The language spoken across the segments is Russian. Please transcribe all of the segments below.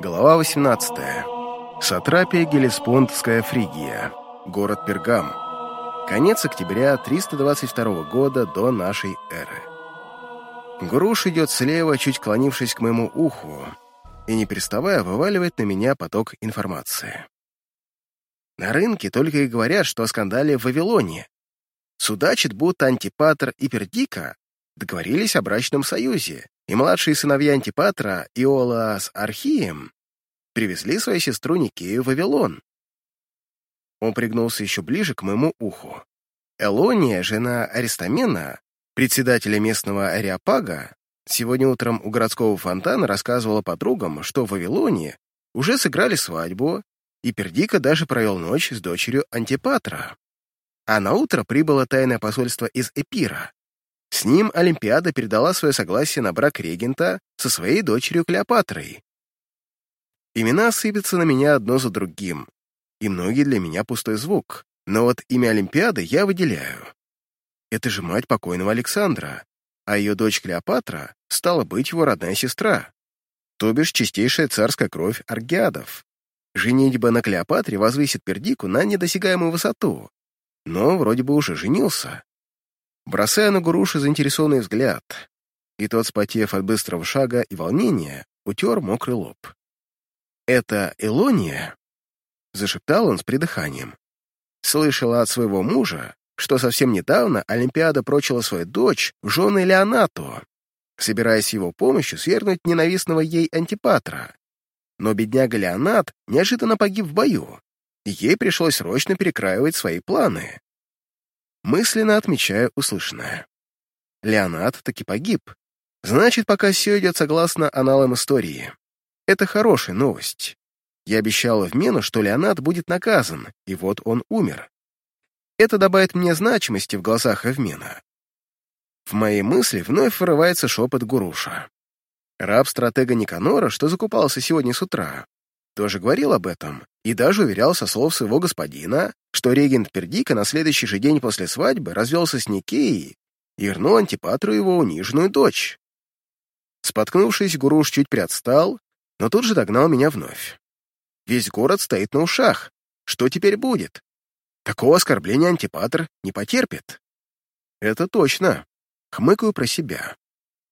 Глава 18. Сатрапия Гелеспондская Фригия. Город Пергам. Конец октября 322 года до нашей эры. Груш идет слева, чуть клонившись к моему уху, и, не переставая, вываливает на меня поток информации. На рынке только и говорят, что о скандале в Вавилоне. Судачит, будто Антипатр и Пердика договорились о брачном союзе, и младшие сыновья Антипатра, Иола с Архием, привезли свою сестру Никею в Вавилон. Он пригнулся еще ближе к моему уху. Элония, жена Аристомена, председателя местного Ариапага, сегодня утром у городского фонтана рассказывала подругам, что в Вавилоне уже сыграли свадьбу, и Пердика даже провел ночь с дочерью Антипатра. А на утро прибыло тайное посольство из Эпира. С ним Олимпиада передала свое согласие на брак регента со своей дочерью Клеопатрой. Имена сыпятся на меня одно за другим, и многие для меня пустой звук, но вот имя Олимпиады я выделяю. Это же мать покойного Александра, а ее дочь Клеопатра стала быть его родная сестра, то бишь чистейшая царская кровь аргиадов. Женитьба на Клеопатре возвысит Пердику на недосягаемую высоту, но вроде бы уже женился. Бросая на Гуруши заинтересованный взгляд, и тот, спотев от быстрого шага и волнения, утер мокрый лоб. «Это Элония?» — зашептал он с придыханием. «Слышала от своего мужа, что совсем недавно Олимпиада прочила свою дочь в жены Леонату, собираясь его помощью свергнуть ненавистного ей антипатра. Но бедняга Леонат неожиданно погиб в бою, и ей пришлось срочно перекраивать свои планы мысленно отмечаю услышанное. Леонард таки погиб. Значит, пока все идет согласно аналам истории. Это хорошая новость. Я обещал Эвмену, что Леонард будет наказан, и вот он умер. Это добавит мне значимости в глазах Эвмена. В моей мысли вновь вырывается шепот Гуруша. Раб стратега Никанора, что закупался сегодня с утра, тоже говорил об этом и даже уверял со слов своего господина, что регент Пердика на следующий же день после свадьбы развелся с Никеей и вернул Антипатру его униженную дочь. Споткнувшись, Гуруш чуть приотстал, но тут же догнал меня вновь. Весь город стоит на ушах. Что теперь будет? Такого оскорбления Антипатр не потерпит. Это точно. Хмыкаю про себя.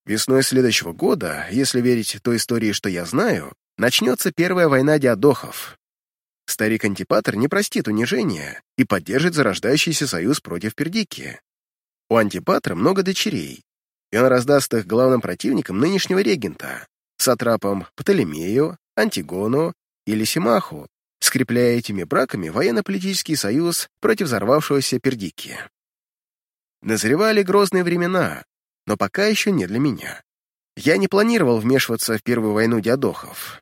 Весной следующего года, если верить той истории, что я знаю, начнется первая война диадохов. Старик Антипатр не простит унижения и поддержит зарождающийся союз против Пердики. У Антипатра много дочерей, и он раздаст их главным противникам нынешнего регента, сатрапам Птолемею, Антигону и Лисимаху, скрепляя этими браками военно-политический союз против взорвавшегося Пердики. Назревали грозные времена, но пока еще не для меня. Я не планировал вмешиваться в первую войну диадохов.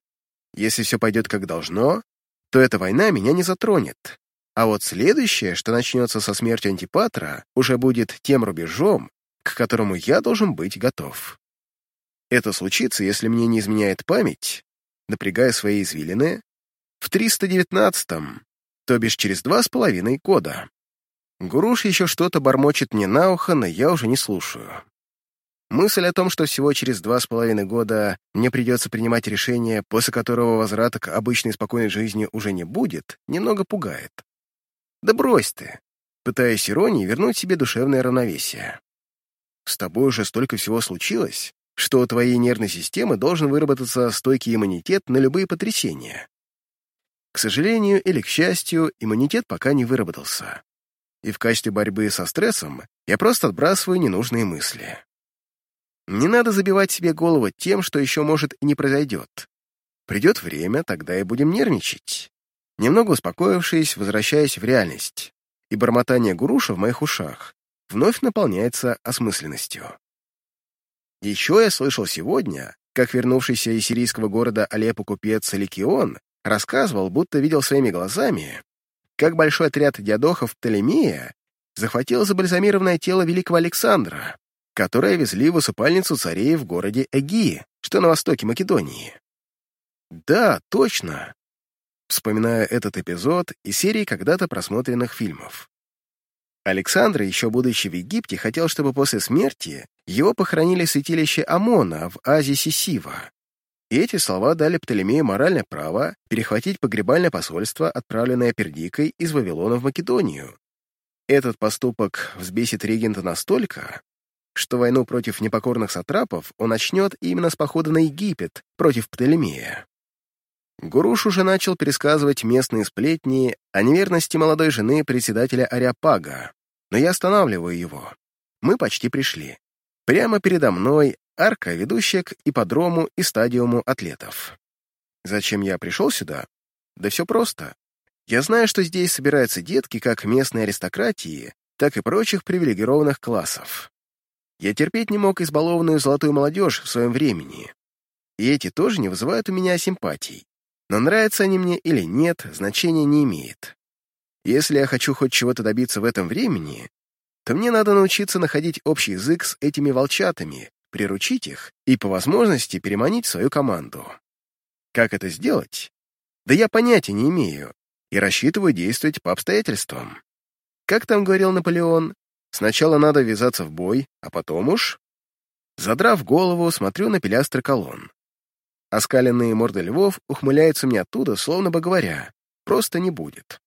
Если все пойдет как должно, то эта война меня не затронет. А вот следующее, что начнется со смерти Антипатра, уже будет тем рубежом, к которому я должен быть готов. Это случится, если мне не изменяет память, напрягая свои извилины, в 319-м, то бишь через два с половиной года. Гуруш еще что-то бормочет мне на ухо, но я уже не слушаю. Мысль о том, что всего через два с половиной года мне придется принимать решение, после которого возврата к обычной спокойной жизни уже не будет, немного пугает. Да брось ты, пытаясь иронией вернуть себе душевное равновесие. С тобой уже столько всего случилось, что у твоей нервной системы должен выработаться стойкий иммунитет на любые потрясения. К сожалению или к счастью, иммунитет пока не выработался. И в качестве борьбы со стрессом я просто отбрасываю ненужные мысли. Не надо забивать себе голову тем, что еще может и не произойдет. Придет время, тогда и будем нервничать. Немного успокоившись, возвращаясь в реальность, и бормотание гуруша в моих ушах вновь наполняется осмысленностью. Еще я слышал сегодня, как вернувшийся из сирийского города Алеппо купец Ликион рассказывал, будто видел своими глазами, как большой отряд диадохов Птолемея захватил забальзамированное тело великого Александра, которые везли в усыпальницу царей в городе Эгии, что на востоке Македонии. Да, точно. Вспоминаю этот эпизод из серии когда-то просмотренных фильмов. Александр, еще будучи в Египте, хотел, чтобы после смерти его похоронили в святилище Амона в Азии Сисива. И эти слова дали Птолемею моральное право перехватить погребальное посольство, отправленное Пердикой из Вавилона в Македонию. Этот поступок взбесит регента настолько, что войну против непокорных сатрапов он начнет именно с похода на Египет против Птолемея. Гуруш уже начал пересказывать местные сплетни о неверности молодой жены председателя Ариапага, но я останавливаю его. Мы почти пришли. Прямо передо мной арка, ведущая к ипподрому и стадиуму атлетов. Зачем я пришел сюда? Да все просто. Я знаю, что здесь собираются детки как местной аристократии, так и прочих привилегированных классов. Я терпеть не мог избалованную золотую молодежь в своем времени. И эти тоже не вызывают у меня симпатий. Но нравятся они мне или нет, значения не имеет. Если я хочу хоть чего-то добиться в этом времени, то мне надо научиться находить общий язык с этими волчатами, приручить их и, по возможности, переманить свою команду. Как это сделать? Да я понятия не имею и рассчитываю действовать по обстоятельствам. Как там говорил Наполеон, сначала надо ввязаться в бой, а потом уж... Задрав голову, смотрю на пилястры колонн. Оскаленные морды львов ухмыляются мне оттуда, словно бы говоря, просто не будет.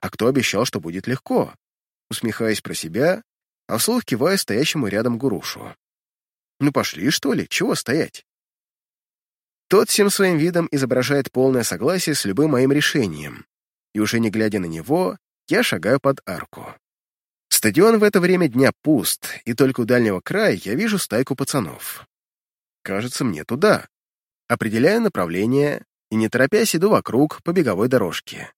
А кто обещал, что будет легко? Усмехаясь про себя, а вслух кивая стоящему рядом гурушу. Ну пошли, что ли, чего стоять? Тот всем своим видом изображает полное согласие с любым моим решением, и уже не глядя на него, я шагаю под арку. Стадион в это время дня пуст, и только у дальнего края я вижу стайку пацанов. Кажется, мне туда. Определяю направление и, не торопясь, иду вокруг по беговой дорожке.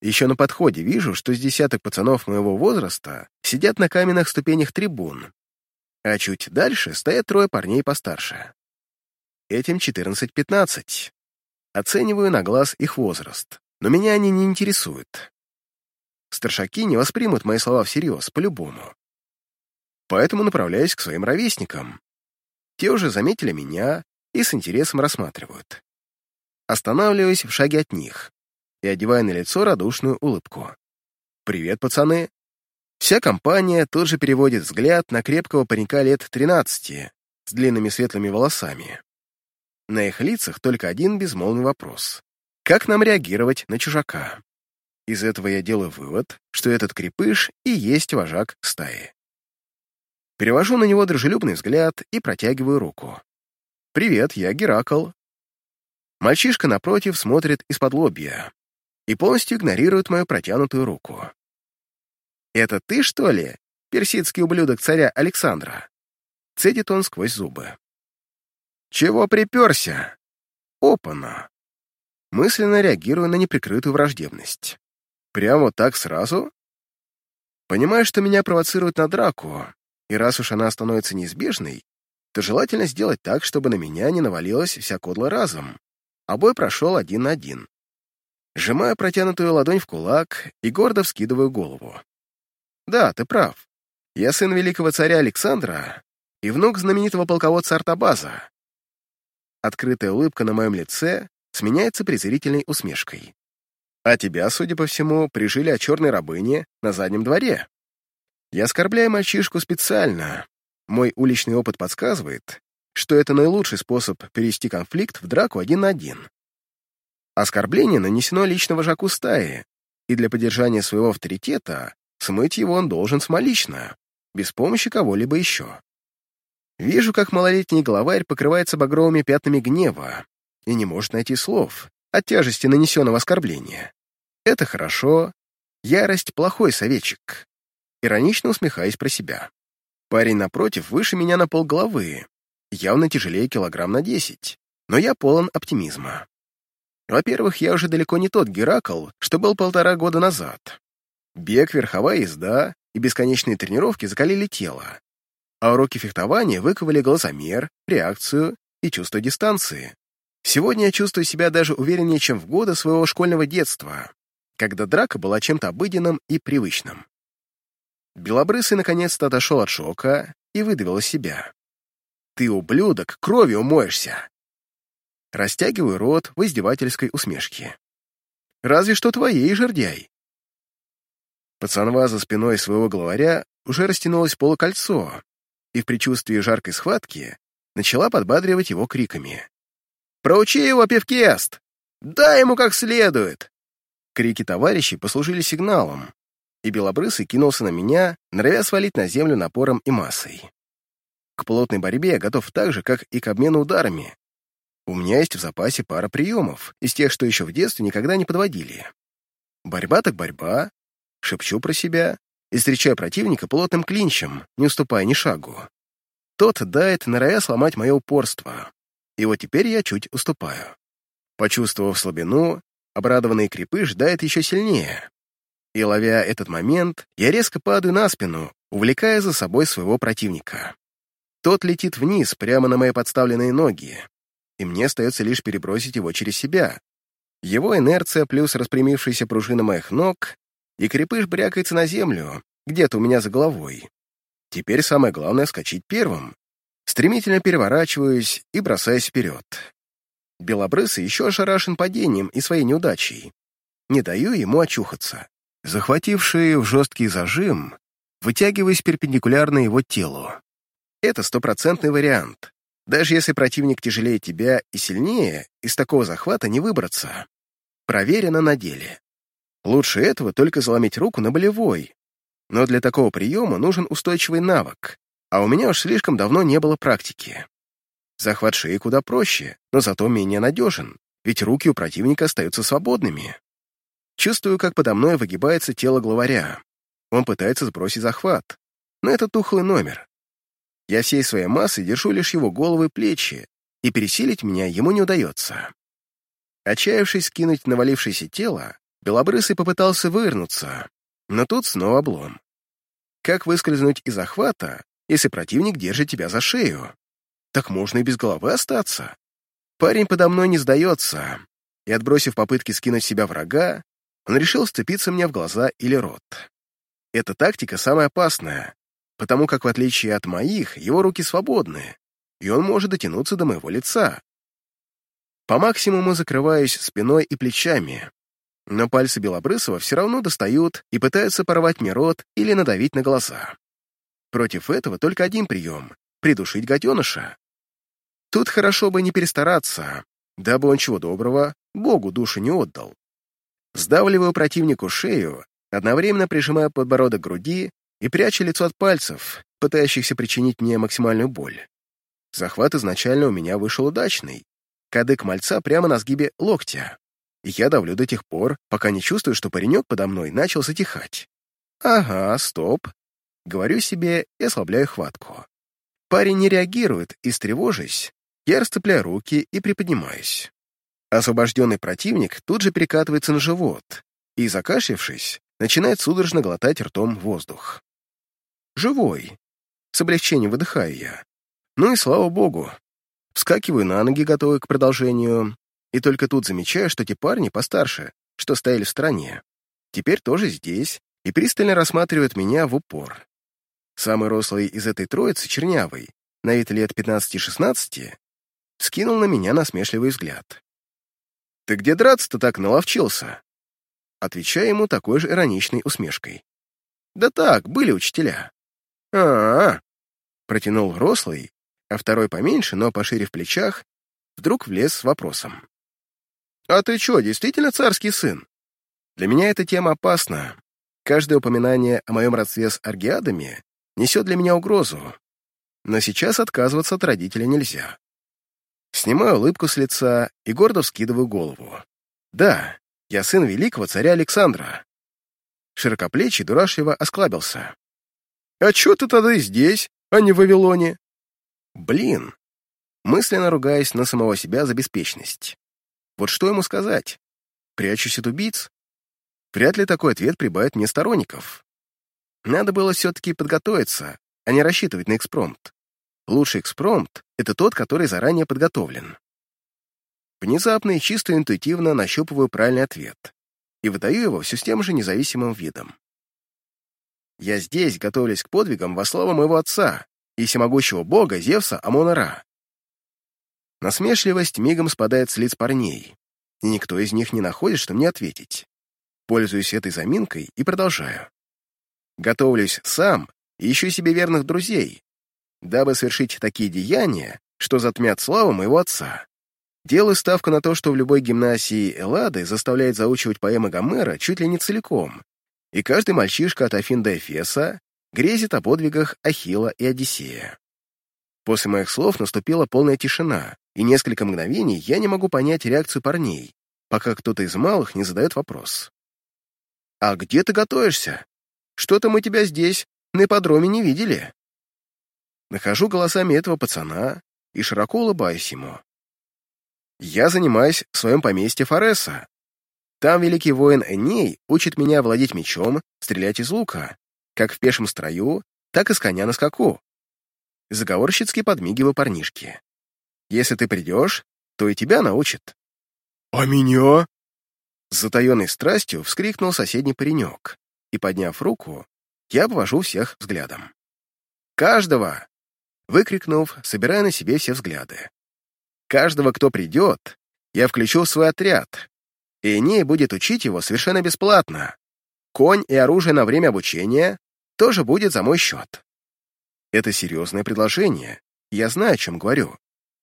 Еще на подходе вижу, что с десяток пацанов моего возраста сидят на каменных ступенях трибун, а чуть дальше стоят трое парней постарше. Этим 14-15. Оцениваю на глаз их возраст, но меня они не интересуют. Старшаки не воспримут мои слова всерьез, по-любому. Поэтому направляюсь к своим ровесникам. Те уже заметили меня и с интересом рассматривают. Останавливаюсь в шаге от них и одеваю на лицо радушную улыбку. «Привет, пацаны!» Вся компания тут же переводит взгляд на крепкого паренька лет 13 с длинными светлыми волосами. На их лицах только один безмолвный вопрос. Как нам реагировать на чужака? Из этого я делаю вывод, что этот крепыш и есть вожак стаи. Перевожу на него дружелюбный взгляд и протягиваю руку. «Привет, я Геракл». Мальчишка напротив смотрит из-под лобья и полностью игнорирует мою протянутую руку. «Это ты, что ли, персидский ублюдок царя Александра?» Цедит он сквозь зубы. «Чего приперся?» «Опана!» Мысленно реагирую на неприкрытую враждебность. Прямо так сразу? Понимаю, что меня провоцируют на драку, и раз уж она становится неизбежной, то желательно сделать так, чтобы на меня не навалилась вся кодла разом, а бой прошел один на один. Сжимаю протянутую ладонь в кулак и гордо вскидываю голову. Да, ты прав. Я сын великого царя Александра и внук знаменитого полководца Артабаза. Открытая улыбка на моем лице сменяется презрительной усмешкой. А тебя, судя по всему, прижили о черной рабыне на заднем дворе. Я оскорбляю мальчишку специально. Мой уличный опыт подсказывает, что это наилучший способ перевести конфликт в драку один на один. Оскорбление нанесено лично вожаку стаи, и для поддержания своего авторитета смыть его он должен самолично, без помощи кого-либо еще. Вижу, как малолетний главарь покрывается багровыми пятнами гнева и не может найти слов от тяжести нанесенного оскорбления. Это хорошо. Ярость — плохой советчик. Иронично усмехаясь про себя. Парень напротив выше меня на полголовы, явно тяжелее килограмм на десять, но я полон оптимизма. Во-первых, я уже далеко не тот Геракл, что был полтора года назад. Бег, верховая езда и бесконечные тренировки закалили тело, а уроки фехтования выковали глазомер, реакцию и чувство дистанции. Сегодня я чувствую себя даже увереннее, чем в годы своего школьного детства, когда драка была чем-то обыденным и привычным. Белобрысый наконец-то отошел от шока и выдавил себя. «Ты, ублюдок, кровью умоешься!» Растягиваю рот в издевательской усмешке. «Разве что твоей, жердяй!» Пацанва за спиной своего главаря уже растянулось полукольцо, и в предчувствии жаркой схватки начала подбадривать его криками. Проучи его, Певкест! Дай ему как следует!» Крики товарищей послужили сигналом, и Белобрысый кинулся на меня, норовя свалить на землю напором и массой. К плотной борьбе я готов так же, как и к обмену ударами. У меня есть в запасе пара приемов, из тех, что еще в детстве никогда не подводили. Борьба так борьба, шепчу про себя и встречаю противника плотным клинчем, не уступая ни шагу. Тот дает, норовя сломать мое упорство. И вот теперь я чуть уступаю. Почувствовав слабину, обрадованный крепыш дает еще сильнее. И, ловя этот момент, я резко падаю на спину, увлекая за собой своего противника. Тот летит вниз, прямо на мои подставленные ноги, и мне остается лишь перебросить его через себя. Его инерция плюс распрямившаяся пружина моих ног, и крепыш брякается на землю, где-то у меня за головой. Теперь самое главное — скачать первым. Стремительно переворачиваюсь и бросаюсь вперед. Белобрысый еще ошарашен падением и своей неудачей. Не даю ему очухаться. Захвативший в жесткий зажим, вытягиваясь перпендикулярно его телу. Это стопроцентный вариант. Даже если противник тяжелее тебя и сильнее, из такого захвата не выбраться. Проверено на деле. Лучше этого только заломить руку на болевой. Но для такого приема нужен устойчивый навык, а у меня уж слишком давно не было практики. Захват шеи куда проще, но зато менее надежен, ведь руки у противника остаются свободными. Чувствую, как подо мной выгибается тело главаря. Он пытается сбросить захват, но это тухлый номер. Я всей своей массой держу лишь его голову и плечи, и пересилить меня ему не удается. Отчаявшись скинуть навалившееся тело, Белобрысый попытался вывернуться, но тут снова облом. Как выскользнуть из захвата, если противник держит тебя за шею? Так можно и без головы остаться. Парень подо мной не сдается, и, отбросив попытки скинуть себя врага, он решил сцепиться мне в глаза или рот. Эта тактика самая опасная, потому как, в отличие от моих, его руки свободны, и он может дотянуться до моего лица. По максимуму закрываюсь спиной и плечами, но пальцы Белобрысова все равно достают и пытаются порвать мне рот или надавить на глаза. Против этого только один прием — придушить гаденыша. Тут хорошо бы не перестараться, дабы он чего доброго Богу душу не отдал. Сдавливаю противнику шею, одновременно прижимая подбородок к груди и пряча лицо от пальцев, пытающихся причинить мне максимальную боль. Захват изначально у меня вышел удачный. Кадык мальца прямо на сгибе локтя. И я давлю до тех пор, пока не чувствую, что паренек подо мной начал затихать. Ага, стоп. Говорю себе и ослабляю хватку. Парень не реагирует, и, стревожись, я расцепляю руки и приподнимаюсь. Освобожденный противник тут же перекатывается на живот и, закашлившись, начинает судорожно глотать ртом воздух. Живой. С облегчением выдыхаю я. Ну и слава богу. Вскакиваю на ноги, готовый к продолжению, и только тут замечаю, что те парни постарше, что стояли в стороне, теперь тоже здесь и пристально рассматривают меня в упор. Самый рослый из этой троицы, чернявый, на вид лет 15-16, скинул на меня насмешливый взгляд. «Ты где драться-то так наловчился?» Отвечаю ему такой же ироничной усмешкой. «Да так, были учителя». «А-а-а!» Протянул рослый, а второй поменьше, но пошире в плечах, вдруг влез с вопросом. «А ты что, действительно царский сын?» Для меня эта тема опасна. Каждое упоминание о моем родстве с аргиадами несет для меня угрозу. Но сейчас отказываться от родителя нельзя. Снимаю улыбку с лица и гордо вскидываю голову. Да, я сын великого царя Александра. Широкоплечий дурашливо осклабился. «А чё ты тогда здесь, а не в Вавилоне?» «Блин!» Мысленно ругаясь на самого себя за беспечность. Вот что ему сказать? Прячусь от убийц? Вряд ли такой ответ прибавит мне сторонников. Надо было все-таки подготовиться, а не рассчитывать на экспромт. Лучший экспромт — это тот, который заранее подготовлен. Внезапно и чисто интуитивно нащупываю правильный ответ и выдаю его все с тем же независимым видом. Я здесь готовлюсь к подвигам во славу моего отца и всемогущего бога Зевса Амона-Ра. Насмешливость мигом спадает с лиц парней, и никто из них не находит, что мне ответить. Пользуюсь этой заминкой и продолжаю. Готовлюсь сам и ищу себе верных друзей, дабы совершить такие деяния, что затмят славу моего отца. Делаю ставку на то, что в любой гимнасии Эллады заставляет заучивать поэмы Гомера чуть ли не целиком, и каждый мальчишка от Афин до Эфеса грезит о подвигах Ахилла и Одиссея. После моих слов наступила полная тишина, и несколько мгновений я не могу понять реакцию парней, пока кто-то из малых не задает вопрос. «А где ты готовишься? Что-то мы тебя здесь, на ипподроме, не видели». Нахожу голосами этого пацана и широко улыбаюсь ему. Я занимаюсь в своем поместье Фореса. Там великий воин Эней учит меня владеть мечом, стрелять из лука, как в пешем строю, так и с коня на скаку. Заговорщицки подмигиваю парнишке. Если ты придешь, то и тебя научат. «А меня?» С затаенной страстью вскрикнул соседний паренек, и, подняв руку, я обвожу всех взглядом. «Каждого!» Выкрикнув, собирая на себе все взгляды. «Каждого, кто придет, я включу в свой отряд, и Эней будет учить его совершенно бесплатно. Конь и оружие на время обучения тоже будет за мой счет. Это серьезное предложение, я знаю, о чем говорю.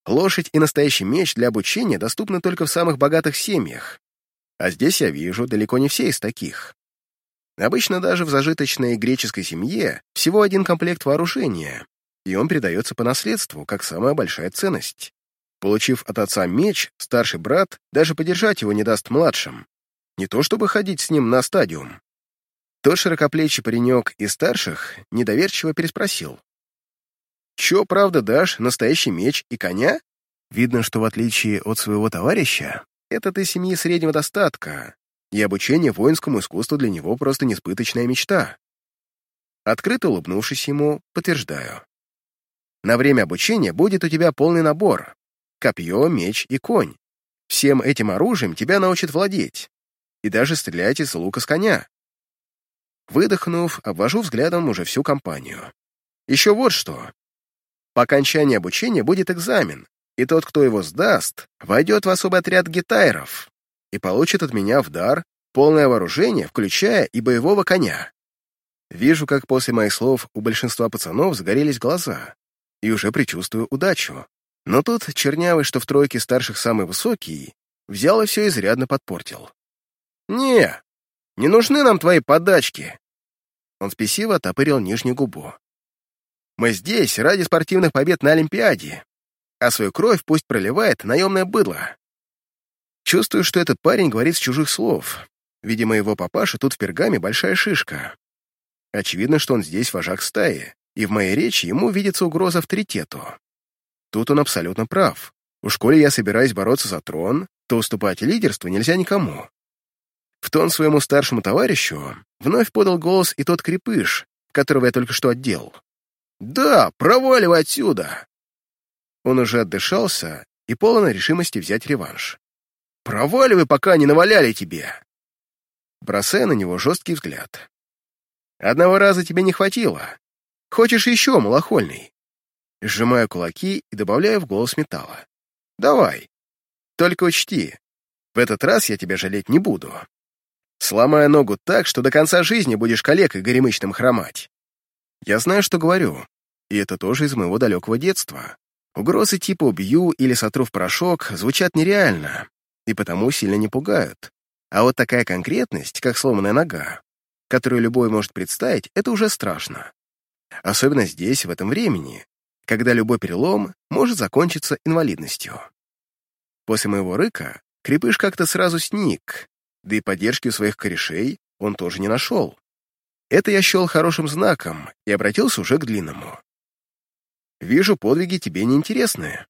Лошадь и настоящий меч для обучения доступны только в самых богатых семьях, а здесь я вижу далеко не все из таких. Обычно даже в зажиточной греческой семье всего один комплект вооружения, и он передается по наследству, как самая большая ценность. Получив от отца меч, старший брат даже подержать его не даст младшим. Не то чтобы ходить с ним на стадиум. Тот широкоплечий паренек из старших недоверчиво переспросил. «Чё, правда, дашь настоящий меч и коня?» Видно, что в отличие от своего товарища, этот из семьи среднего достатка, и обучение воинскому искусству для него просто несбыточная мечта. Открыто улыбнувшись ему, подтверждаю. На время обучения будет у тебя полный набор. Копье, меч и конь. Всем этим оружием тебя научат владеть. И даже стрелять из лука с коня. Выдохнув, обвожу взглядом уже всю компанию. Еще вот что. По окончании обучения будет экзамен, и тот, кто его сдаст, войдет в особый отряд гитайров и получит от меня в дар полное вооружение, включая и боевого коня. Вижу, как после моих слов у большинства пацанов загорелись глаза, и уже предчувствую удачу. Но тут чернявый, что в тройке старших самый высокий, взял и все изрядно подпортил. «Не, не нужны нам твои подачки!» Он спесиво отопырил нижнюю губу. Мы здесь ради спортивных побед на Олимпиаде, а свою кровь пусть проливает наемное быдло. Чувствую, что этот парень говорит с чужих слов. Видимо, его папаша тут в пергаме большая шишка. Очевидно, что он здесь вожак стаи, и в моей речи ему видится угроза авторитету. Тут он абсолютно прав. У школе я собираюсь бороться за трон, то уступать лидерство нельзя никому. В тон своему старшему товарищу вновь подал голос и тот крепыш, которого я только что отдел. «Да, проваливай отсюда!» Он уже отдышался и полон решимости взять реванш. «Проваливай, пока не наваляли тебе!» Бросая на него жесткий взгляд. «Одного раза тебе не хватило. Хочешь еще, малохольный?» Сжимаю кулаки и добавляю в голос металла. «Давай. Только учти, в этот раз я тебя жалеть не буду. Сломая ногу так, что до конца жизни будешь калекой горемычным хромать. Я знаю, что говорю, и это тоже из моего далекого детства. Угрозы типа «убью» или «сотру в порошок» звучат нереально, и потому сильно не пугают. А вот такая конкретность, как сломанная нога, которую любой может представить, это уже страшно. Особенно здесь, в этом времени, когда любой перелом может закончиться инвалидностью. После моего рыка крепыш как-то сразу сник, да и поддержки у своих корешей он тоже не нашел. Это я счел хорошим знаком и обратился уже к длинному. Вижу, подвиги тебе неинтересны.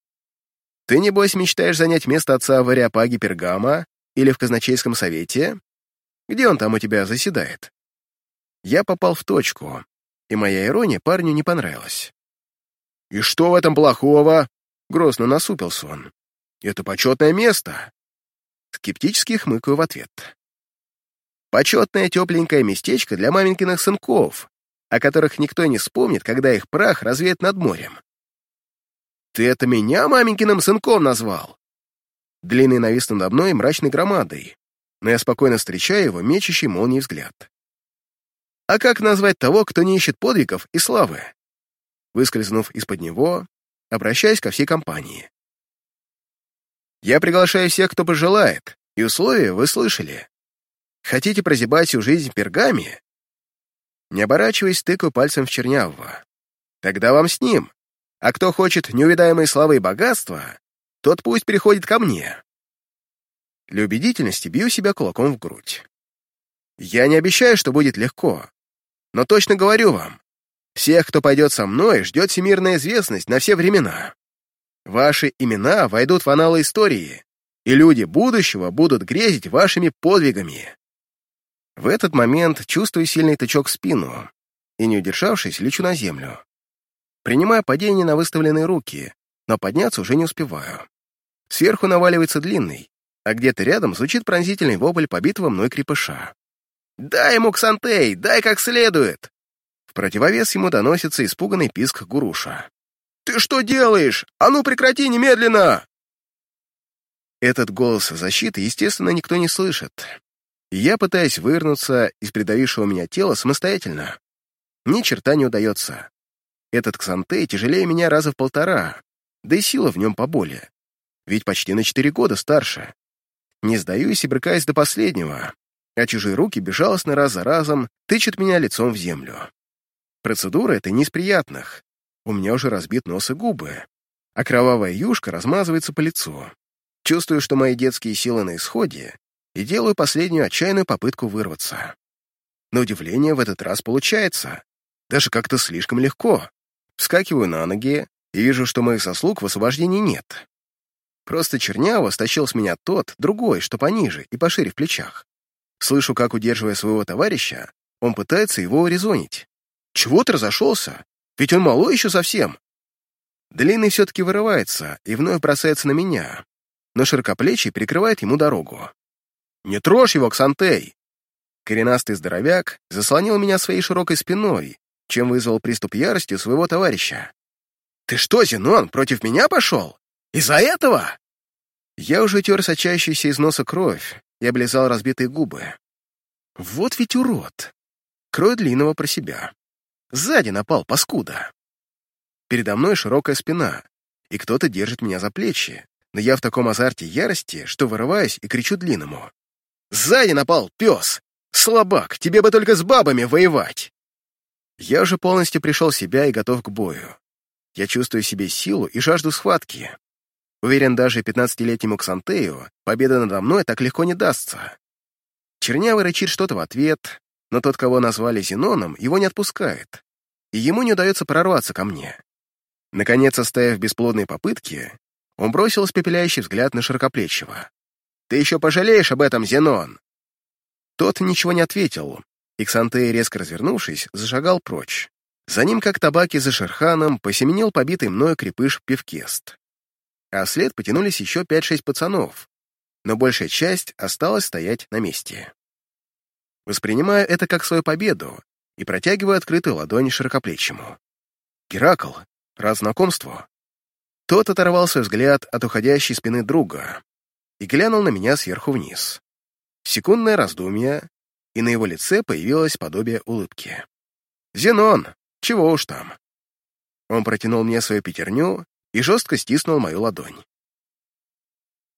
Ты, небось, мечтаешь занять место отца в Ариапаге Пергама или в казначейском совете? Где он там у тебя заседает? Я попал в точку, и моя ирония парню не понравилась. «И что в этом плохого?» — грозно насупился он. «Это почетное место!» Скептически хмыкаю в ответ. «Почетное тепленькое местечко для маменькиных сынков, о которых никто не вспомнит, когда их прах развеет над морем. «Ты это меня маменькиным сынком назвал?» Длинный навис надо мной мрачной громадой, но я спокойно встречаю его мечущий молнией взгляд. «А как назвать того, кто не ищет подвигов и славы?» Выскользнув из-под него, обращаясь ко всей компании. Я приглашаю всех, кто пожелает, и условия вы слышали. Хотите прозябать всю жизнь в пергаме? Не оборачиваясь, тыкаю пальцем в Чернявого. Тогда вам с ним. А кто хочет неувидаемой славы и богатства, тот пусть переходит ко мне. Для убедительности бью себя кулаком в грудь. Я не обещаю, что будет легко, но точно говорю вам, всех, кто пойдет со мной, ждет всемирная известность на все времена. Ваши имена войдут в аналы истории, и люди будущего будут грезить вашими подвигами. В этот момент чувствую сильный тычок в спину и, не удержавшись, лечу на землю. Принимаю падение на выставленные руки, но подняться уже не успеваю. Сверху наваливается длинный, а где-то рядом звучит пронзительный вопль побитого мной крепыша. «Дай ему ксантей! Дай как следует!» В противовес ему доносится испуганный писк Гуруша. «Ты что делаешь? А ну прекрати немедленно!» Этот голос защиты, естественно, никто не слышит. Я пытаюсь вырнуться из придавившего меня тела самостоятельно. Ни черта не удается. Этот Ксантей тяжелее меня раза в полтора, да и сила в нем поболее. Ведь почти на четыре года старше. Не сдаюсь и брыкаюсь до последнего, а чужие руки безжалостно раз за разом тычут меня лицом в землю. Процедура эта не из приятных. У меня уже разбит нос и губы, а кровавая юшка размазывается по лицу. Чувствую, что мои детские силы на исходе, и делаю последнюю отчаянную попытку вырваться. На удивление в этот раз получается. Даже как-то слишком легко. Вскакиваю на ноги и вижу, что моих сослуг в освобождении нет. Просто черняво стащил с меня тот, другой, что пониже и пошире в плечах. Слышу, как, удерживая своего товарища, он пытается его урезонить. «Чего ты разошелся? Ведь он малой еще совсем!» Длинный все-таки вырывается и вновь бросается на меня, но широкоплечий прикрывает ему дорогу. «Не трожь его, Ксантей!» Коренастый здоровяк заслонил меня своей широкой спиной, чем вызвал приступ ярости своего товарища. «Ты что, Зенон, против меня пошел? Из-за этого?» Я уже тер сочащийся из носа кровь и облизал разбитые губы. Вот ведь урод! Крой длинного про себя. Сзади напал, паскуда. Передо мной широкая спина, и кто-то держит меня за плечи, но я в таком азарте ярости, что вырываюсь и кричу длинному. «Сзади напал, пес! Слабак, тебе бы только с бабами воевать!» Я уже полностью пришел в себя и готов к бою. Я чувствую в себе силу и жажду схватки. Уверен, даже пятнадцатилетнему Ксантею победа надо мной так легко не дастся. Чернявый рычит что-то в ответ, но тот, кого назвали Зеноном, его не отпускает, и ему не удается прорваться ко мне. Наконец, оставив бесплодные попытки, он бросил испепеляющий взгляд на широкоплечего. «Ты еще пожалеешь об этом, Зенон!» Тот ничего не ответил, и Ксантей, резко развернувшись, зашагал прочь. За ним, как табаки за Шерханом, посеменил побитый мною крепыш Певкест а след потянулись еще пять-шесть пацанов, но большая часть осталась стоять на месте. Воспринимаю это как свою победу и протягиваю открытую ладонь широкоплечему. Геракл, рад знакомству. Тот оторвал свой взгляд от уходящей спины друга и глянул на меня сверху вниз. Секундное раздумье, и на его лице появилось подобие улыбки. «Зенон, чего уж там». Он протянул мне свою пятерню и жестко стиснул мою ладонь.